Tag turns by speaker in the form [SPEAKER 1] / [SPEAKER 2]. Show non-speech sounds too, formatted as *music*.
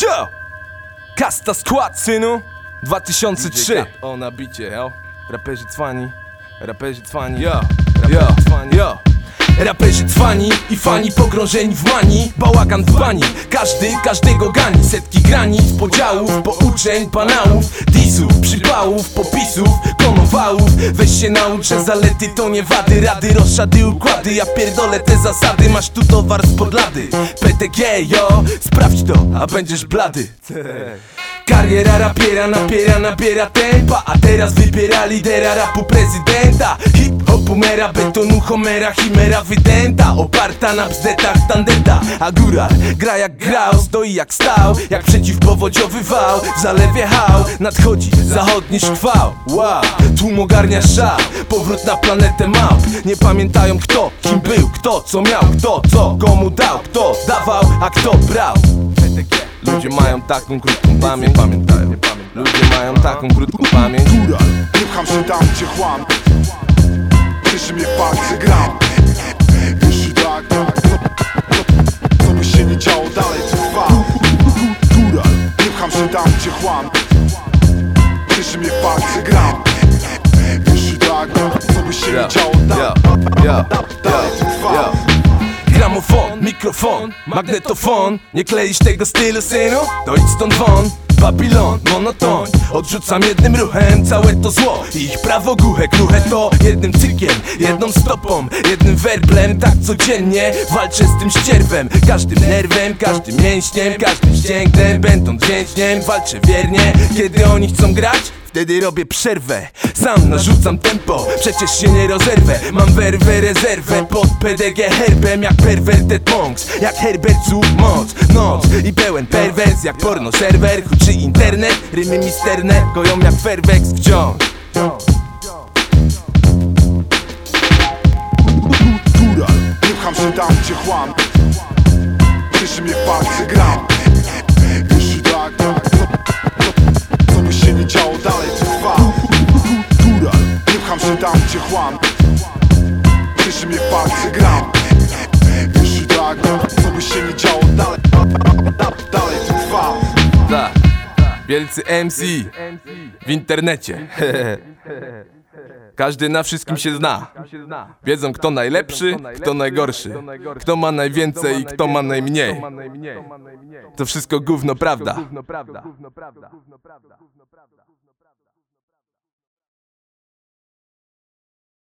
[SPEAKER 1] Yo! Kasta skład, synu! 2003
[SPEAKER 2] O na bicie, yo Raperzy cwani. Raperzy cwani.
[SPEAKER 1] Yo,
[SPEAKER 2] Raperzy
[SPEAKER 1] yo,
[SPEAKER 2] cwani.
[SPEAKER 1] yo Raperzy cwani i fani pogrążeni w mani Bałagan w bani, każdy każdego gani. Setki granic, podziałów, pouczeń, banałów Disów, przypałów, popisów, konowałów Weź się nauczę, zalety to nie wady Rady, rozszady, układy, ja pierdolę te zasady Masz tu towar z podlady. PTG, yo, sprawdź to, a będziesz blady. Kariera rapiera napiera, nabiera tempa. A teraz wybiera lidera rapu prezydenta. Hip-hopu mera, betonu homera, chimera wydęta Oparta na bzdetach tandeta. A góra gra jak grał, stoi jak stał Jak przeciwpowodziowy wał, w zalewie hał Nadchodzi zachodni szkwał, wow Tłum ogarnia szał, powrót na planetę małp Nie pamiętają kto, kim był, kto co miał Kto co komu dał, kto dawał, a kto brał.
[SPEAKER 2] Ludzie mają taką krótką pamięć. Ludzie mają taką krótką pamięć.
[SPEAKER 3] Góral, się tam gdzie chłam Cieszy mnie fakt, że gram. Jeśli tak, to, to, co by się nie działo dalej trwa. Góral, nie pcham się tam gdzie chłam. Cieszy mnie fakt, że gram. Jeśli tak, to, co by się nie działo dalej,
[SPEAKER 1] mikrofon, magnetofon Nie kleisz tego stylu, synu? To idź stąd won. Babylon, monoton Odrzucam jednym ruchem całe to zło. Ich prawo głuche, kruche to jednym cykiem Jedną stopą, jednym werblem. Tak codziennie walczę z tym ścierwem. Każdym nerwem, każdym mięśniem Każdym ścięgnem, będąc więźniem. Walczę wiernie, kiedy oni chcą grać Wtedy robię przerwę. Sam narzucam tempo, przecież się nie rozerwę. Mam werwę, rezerwę pod PDG herbem Jak perverted monks, jak Herbertsu moc Noc i pełen perwers jak porno serwer. Huczy internet, rymy misterne Goją jak ferwex wciąż
[SPEAKER 3] Góral, nie pcham się tam gdzie chłam. Cieszy mnie że gram się tam gdzie chłam. Cieszy mnie fakt, że gram. Jeśli tak, to, co by się nie działo dalej. Dalej trwa.
[SPEAKER 2] Tak Wielcy MC W internecie. *laughs* Każdy na wszystkim się zna. Wiedzą kto najlepszy, kto najgorszy. Kto ma najwięcej, kto ma najmniej. To wszystko gówno prawda